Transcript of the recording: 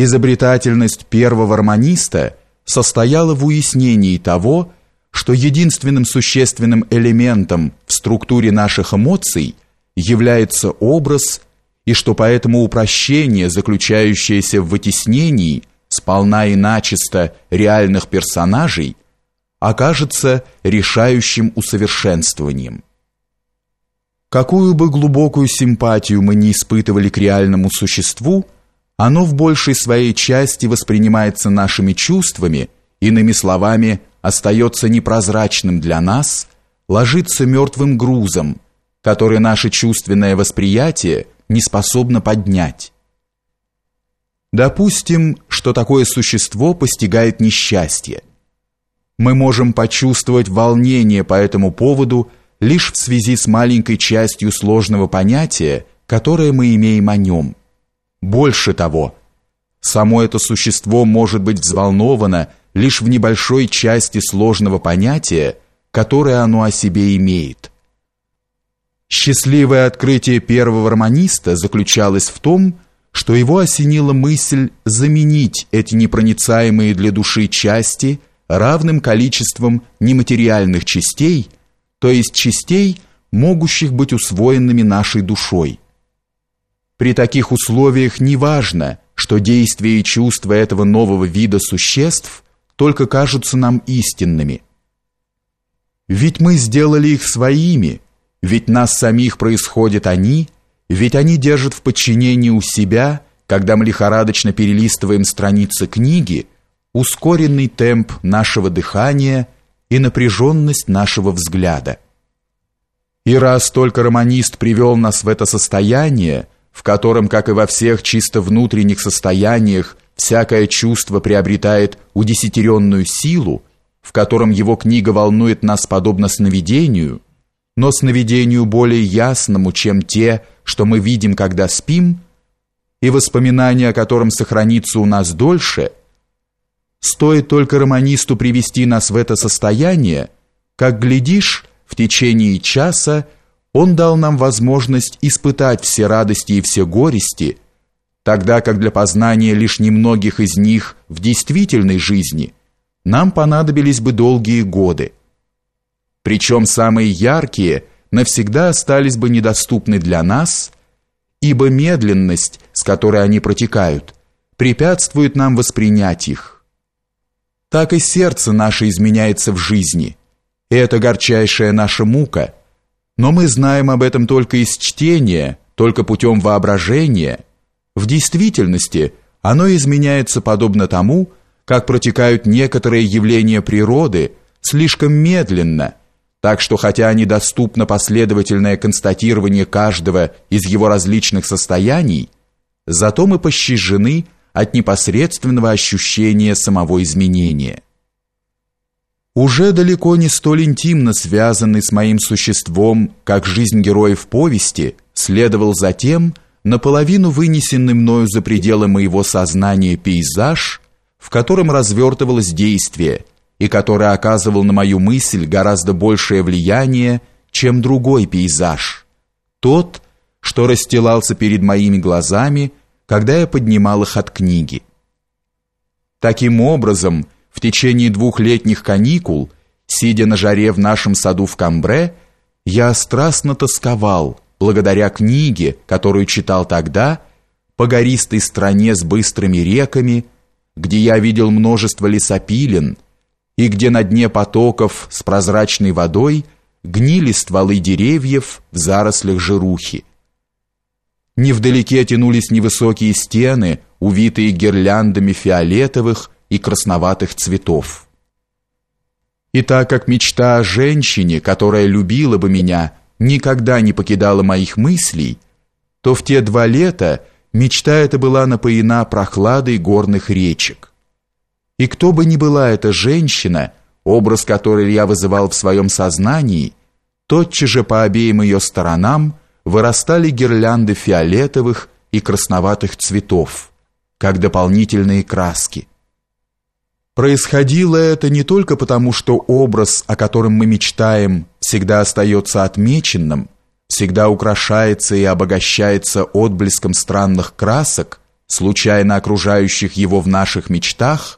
Изобретательность первого романиста состояла в уяснении того, что единственным существенным элементом в структуре наших эмоций является образ, и что поэтому упрощение, заключающееся в вытеснении сполна и начисто реальных персонажей, окажется решающим усовершенствованием. Какую бы глубокую симпатию мы не испытывали к реальному существу, оно в большей своей части воспринимается нашими чувствами, иными словами, остается непрозрачным для нас, ложится мертвым грузом, который наше чувственное восприятие не способно поднять. Допустим, что такое существо постигает несчастье. Мы можем почувствовать волнение по этому поводу лишь в связи с маленькой частью сложного понятия, которое мы имеем о нем. Больше того, само это существо может быть взволновано лишь в небольшой части сложного понятия, которое оно о себе имеет. Счастливое открытие первого романиста заключалось в том, что его осенила мысль заменить эти непроницаемые для души части равным количеством нематериальных частей, то есть частей, могущих быть усвоенными нашей душой. При таких условиях не важно, что действия и чувства этого нового вида существ только кажутся нам истинными. Ведь мы сделали их своими, ведь нас самих происходят они, ведь они держат в подчинении у себя, когда мы лихорадочно перелистываем страницы книги, ускоренный темп нашего дыхания и напряженность нашего взгляда. И раз только романист привел нас в это состояние, в котором, как и во всех чисто внутренних состояниях, всякое чувство приобретает удесятеренную силу, в котором его книга волнует нас подобно сновидению, но сновидению более ясному, чем те, что мы видим, когда спим, и воспоминание о котором сохранится у нас дольше, стоит только романисту привести нас в это состояние, как, глядишь, в течение часа он дал нам возможность испытать все радости и все горести, тогда как для познания лишь немногих из них в действительной жизни нам понадобились бы долгие годы. Причем самые яркие навсегда остались бы недоступны для нас, ибо медленность, с которой они протекают, препятствует нам воспринять их. Так и сердце наше изменяется в жизни, и это горчайшая наша мука – но мы знаем об этом только из чтения, только путем воображения. В действительности оно изменяется подобно тому, как протекают некоторые явления природы слишком медленно, так что хотя недоступно последовательное констатирование каждого из его различных состояний, зато мы пощажены от непосредственного ощущения самого изменения уже далеко не столь интимно связанный с моим существом, как жизнь героев повести, следовал за тем, наполовину вынесенный мною за пределы моего сознания пейзаж, в котором развертывалось действие и который оказывал на мою мысль гораздо большее влияние, чем другой пейзаж, тот, что расстилался перед моими глазами, когда я поднимал их от книги. Таким образом, в течение двух летних каникул, сидя на жаре в нашем саду в Камбре, я страстно тосковал, благодаря книге, которую читал тогда, по гористой стране с быстрыми реками, где я видел множество лесопилен, и где на дне потоков с прозрачной водой гнили стволы деревьев в зарослях жирухи. Невдалеке тянулись невысокие стены, увитые гирляндами фиолетовых, и красноватых цветов. И так как мечта о женщине, которая любила бы меня, никогда не покидала моих мыслей, то в те два лета мечта эта была напоена прохладой горных речек. И кто бы ни была эта женщина, образ которой я вызывал в своем сознании, тотчас же по обеим ее сторонам вырастали гирлянды фиолетовых и красноватых цветов, как дополнительные краски. Происходило это не только потому, что образ, о котором мы мечтаем, всегда остается отмеченным, всегда украшается и обогащается отблеском странных красок, случайно окружающих его в наших мечтах,